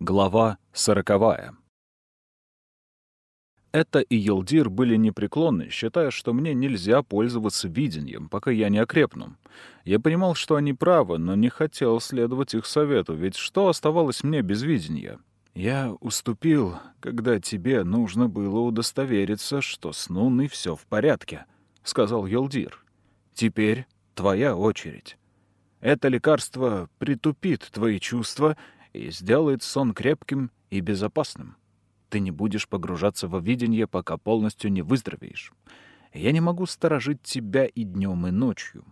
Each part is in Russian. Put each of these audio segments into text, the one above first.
Глава сороковая. Это и Елдир были непреклонны, считая, что мне нельзя пользоваться видением, пока я не окрепну. Я понимал, что они правы, но не хотел следовать их совету, ведь что оставалось мне без видения? Я уступил, когда тебе нужно было удостовериться, что с Нуной все в порядке, — сказал Елдир. Теперь твоя очередь. Это лекарство притупит твои чувства и сделает сон крепким и безопасным. Ты не будешь погружаться во видение, пока полностью не выздоровеешь. Я не могу сторожить тебя и днем, и ночью.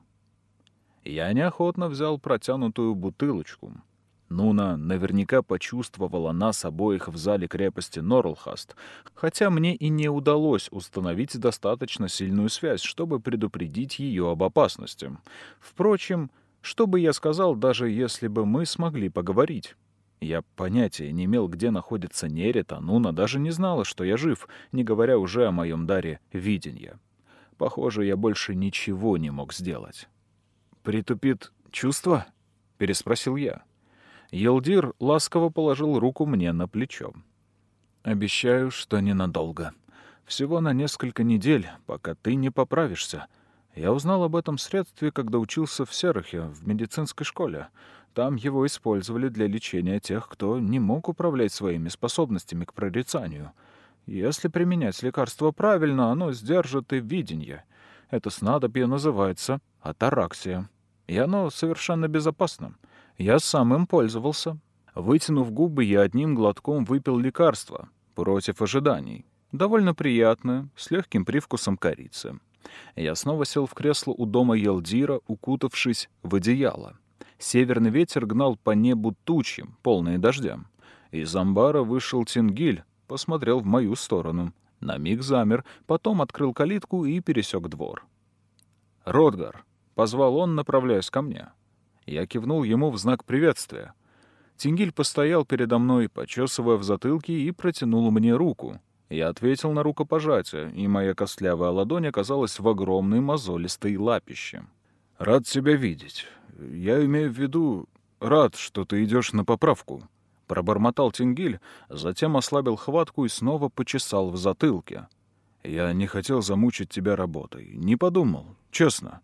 Я неохотно взял протянутую бутылочку. Нуна наверняка почувствовала нас обоих в зале крепости Норлхаст, хотя мне и не удалось установить достаточно сильную связь, чтобы предупредить ее об опасности. Впрочем, что бы я сказал, даже если бы мы смогли поговорить? Я понятия не имел, где находится Нерет, а Нуна даже не знала, что я жив, не говоря уже о моем даре видения. Похоже, я больше ничего не мог сделать. «Притупит чувство?» — переспросил я. Елдир ласково положил руку мне на плечо. «Обещаю, что ненадолго. Всего на несколько недель, пока ты не поправишься. Я узнал об этом средстве, когда учился в Серахе, в медицинской школе. Там его использовали для лечения тех, кто не мог управлять своими способностями к прорицанию. Если применять лекарство правильно, оно сдержит и видение. Это снадобье называется атараксия. И оно совершенно безопасно. Я сам им пользовался. Вытянув губы, я одним глотком выпил лекарство против ожиданий. Довольно приятное, с легким привкусом корицы. Я снова сел в кресло у дома Елдира, укутавшись в одеяло. Северный ветер гнал по небу тучи, полные дождя. Из амбара вышел Тингиль, посмотрел в мою сторону. На миг замер, потом открыл калитку и пересек двор. «Ротгар!» — позвал он, направляясь ко мне. Я кивнул ему в знак приветствия. Тингиль постоял передо мной, почесывая в затылке, и протянул мне руку. Я ответил на рукопожатие, и моя костлявая ладонь оказалась в огромной мозолистой лапище. «Рад тебя видеть. Я имею в виду, рад, что ты идешь на поправку». Пробормотал Тингиль, затем ослабил хватку и снова почесал в затылке. «Я не хотел замучить тебя работой. Не подумал, честно.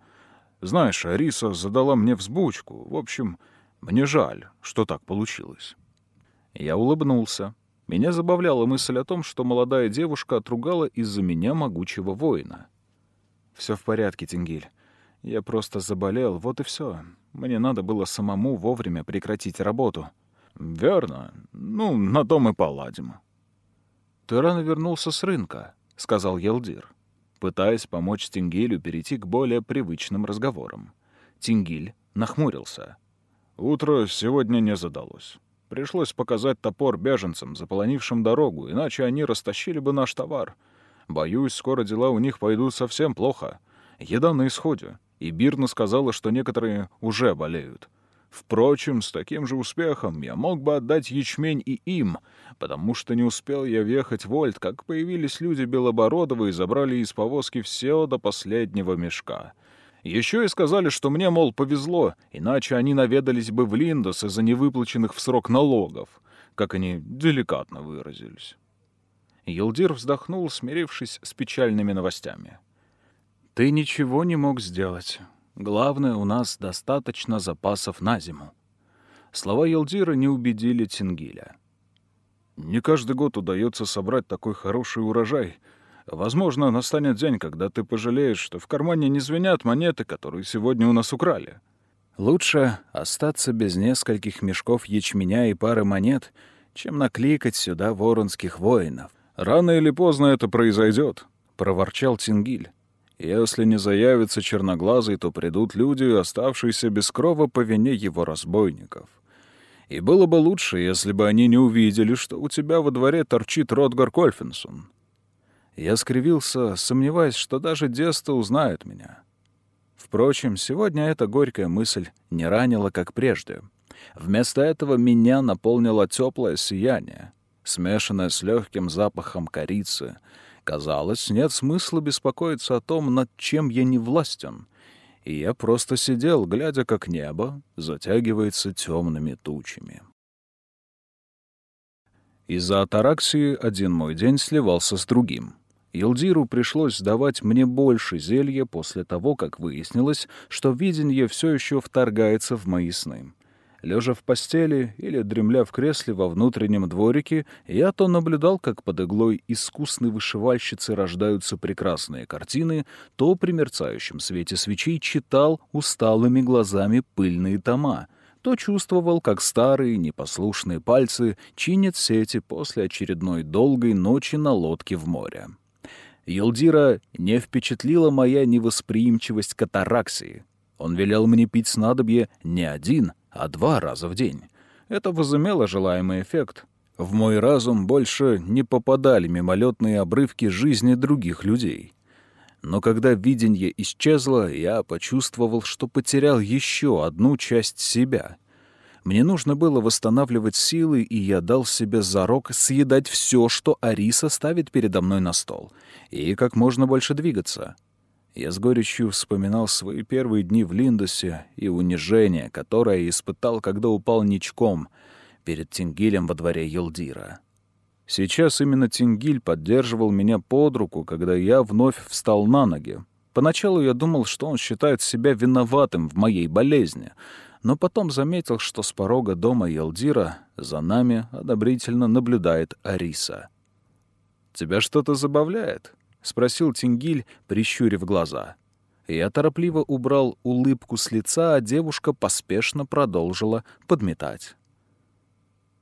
Знаешь, Ариса задала мне взбучку. В общем, мне жаль, что так получилось». Я улыбнулся. Меня забавляла мысль о том, что молодая девушка отругала из-за меня могучего воина. «Все в порядке, Тингиль. Я просто заболел, вот и все. Мне надо было самому вовремя прекратить работу. Верно. Ну, на том и поладим. Ты рано вернулся с рынка, сказал Елдир, пытаясь помочь Тингилю перейти к более привычным разговорам. Тингиль нахмурился. Утро сегодня не задалось. Пришлось показать топор беженцам, заполонившим дорогу, иначе они растащили бы наш товар. Боюсь, скоро дела у них пойдут совсем плохо. Еда на исходе и Бирна сказала, что некоторые уже болеют. Впрочем, с таким же успехом я мог бы отдать ячмень и им, потому что не успел я въехать в Ольд, как появились люди Белобородовы и забрали из повозки все до последнего мешка. Еще и сказали, что мне, мол, повезло, иначе они наведались бы в Линдос из-за невыплаченных в срок налогов, как они деликатно выразились. Елдир вздохнул, смирившись с печальными новостями. Ты ничего не мог сделать. Главное, у нас достаточно запасов на зиму. Слова Елдира не убедили Тингиля. Не каждый год удается собрать такой хороший урожай. Возможно, настанет день, когда ты пожалеешь, что в кармане не звенят монеты, которые сегодня у нас украли. Лучше остаться без нескольких мешков ячменя и пары монет, чем накликать сюда воронских воинов. Рано или поздно это произойдет, проворчал Тингиль. Если не заявится черноглазый, то придут люди, оставшиеся без крова по вине его разбойников. И было бы лучше, если бы они не увидели, что у тебя во дворе торчит Ротгар Кольфинсон. Я скривился, сомневаясь, что даже Деста узнает меня. Впрочем, сегодня эта горькая мысль не ранила, как прежде. Вместо этого меня наполнило теплое сияние, смешанное с легким запахом корицы — Казалось, нет смысла беспокоиться о том, над чем я не властен. И я просто сидел, глядя, как небо затягивается темными тучами. Из-за атараксии один мой день сливался с другим. Елдиру пришлось давать мне больше зелья после того, как выяснилось, что видение все еще вторгается в мои сны. Лежа в постели или дремля в кресле во внутреннем дворике, я то наблюдал, как под иглой искусной вышивальщицы рождаются прекрасные картины, то при мерцающем свете свечей читал усталыми глазами пыльные тома, то чувствовал, как старые непослушные пальцы чинят сети после очередной долгой ночи на лодке в море. Елдира не впечатлила моя невосприимчивость к атараксии. Он велел мне пить снадобье не один, а два раза в день. Это возымело желаемый эффект. В мой разум больше не попадали мимолетные обрывки жизни других людей. Но когда видение исчезло, я почувствовал, что потерял еще одну часть себя. Мне нужно было восстанавливать силы, и я дал себе зарок съедать все, что Ариса ставит передо мной на стол, и как можно больше двигаться. Я с горечью вспоминал свои первые дни в Линдосе и унижение, которое испытал, когда упал ничком перед Тингилем во дворе Елдира. Сейчас именно Тингиль поддерживал меня под руку, когда я вновь встал на ноги. Поначалу я думал, что он считает себя виноватым в моей болезни, но потом заметил, что с порога дома Елдира за нами одобрительно наблюдает Ариса. «Тебя что-то забавляет?» — спросил Тингиль, прищурив глаза. Я торопливо убрал улыбку с лица, а девушка поспешно продолжила подметать.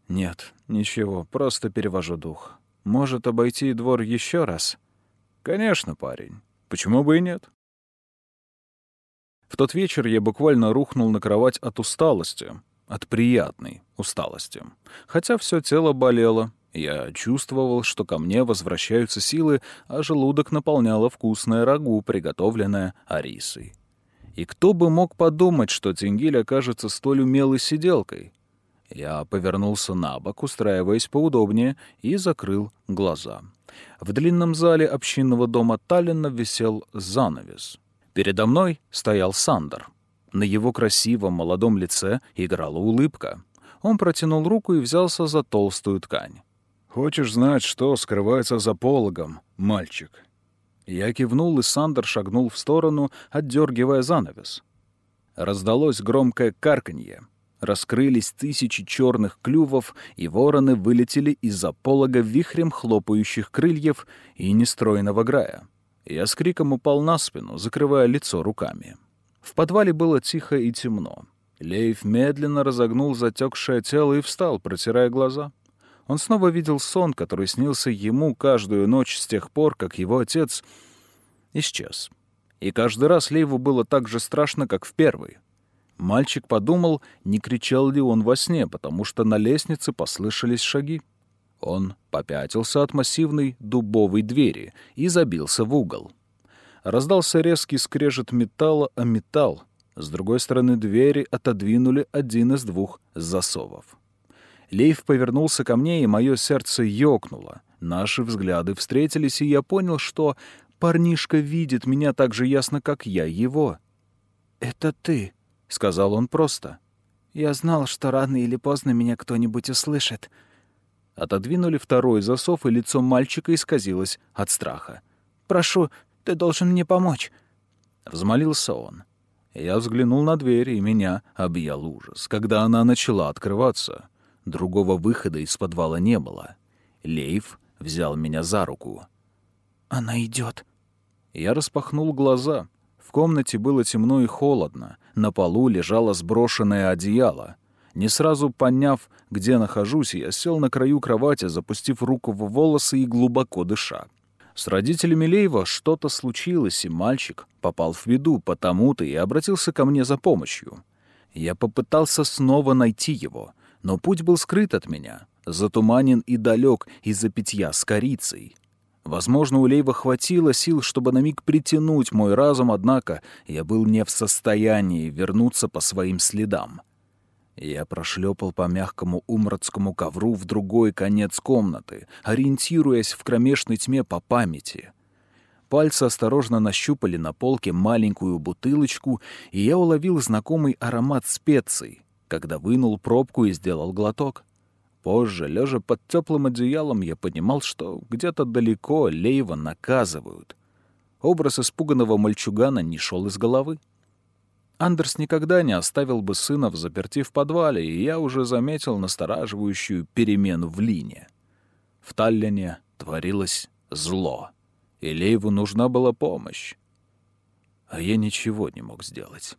«Нет, ничего, просто перевожу дух. Может, обойти двор еще раз?» «Конечно, парень. Почему бы и нет?» В тот вечер я буквально рухнул на кровать от усталости, от приятной усталости. Хотя все тело болело, я чувствовал, что ко мне возвращаются силы, а желудок наполняло вкусное рагу, приготовленное Арисой. И кто бы мог подумать, что Тенгиль окажется столь умелой сиделкой? Я повернулся на бок, устраиваясь поудобнее, и закрыл глаза. В длинном зале общинного дома Таллина висел занавес. Передо мной стоял Сандер. На его красивом молодом лице играла улыбка. Он протянул руку и взялся за толстую ткань. «Хочешь знать, что скрывается за пологом, мальчик?» Я кивнул, и Сандер шагнул в сторону, отдергивая занавес. Раздалось громкое карканье. Раскрылись тысячи черных клювов, и вороны вылетели из-за полога вихрем хлопающих крыльев и нестройного грая. Я с криком упал на спину, закрывая лицо руками. В подвале было тихо и темно. Лейв медленно разогнул затекшее тело и встал, протирая глаза. Он снова видел сон, который снился ему каждую ночь с тех пор, как его отец исчез. И каждый раз Лейву было так же страшно, как в первый. Мальчик подумал, не кричал ли он во сне, потому что на лестнице послышались шаги. Он попятился от массивной дубовой двери и забился в угол. Раздался резкий скрежет металла о металл. С другой стороны двери отодвинули один из двух засовов. Лейв повернулся ко мне, и мое сердце ёкнуло. Наши взгляды встретились, и я понял, что парнишка видит меня так же ясно, как я его. «Это ты», — сказал он просто. «Я знал, что рано или поздно меня кто-нибудь услышит». Отодвинули второй засов, и лицо мальчика исказилось от страха. «Прошу, ты должен мне помочь», — взмолился он. Я взглянул на дверь, и меня объял ужас, когда она начала открываться. Другого выхода из подвала не было. Лейв взял меня за руку. «Она идет. Я распахнул глаза. В комнате было темно и холодно. На полу лежало сброшенное одеяло. Не сразу поняв, где нахожусь, я сел на краю кровати, запустив руку в волосы и глубоко дыша. С родителями Лейва что-то случилось, и мальчик попал в беду, потому-то и обратился ко мне за помощью. Я попытался снова найти его, но путь был скрыт от меня, затуманен и далек из-за питья с корицей. Возможно, у Лейва хватило сил, чтобы на миг притянуть мой разум, однако я был не в состоянии вернуться по своим следам. Я прошлепал по мягкому умротскому ковру в другой конец комнаты, ориентируясь в кромешной тьме по памяти. Пальцы осторожно нащупали на полке маленькую бутылочку, и я уловил знакомый аромат специй, когда вынул пробку и сделал глоток. Позже, лежа под теплым одеялом, я понимал, что где-то далеко Лейва наказывают. Образ испуганного мальчугана не шел из головы. Андерс никогда не оставил бы сына в заперти в подвале, и я уже заметил настораживающую перемену в Лине. В Таллине творилось зло, и Лейву нужна была помощь. А я ничего не мог сделать.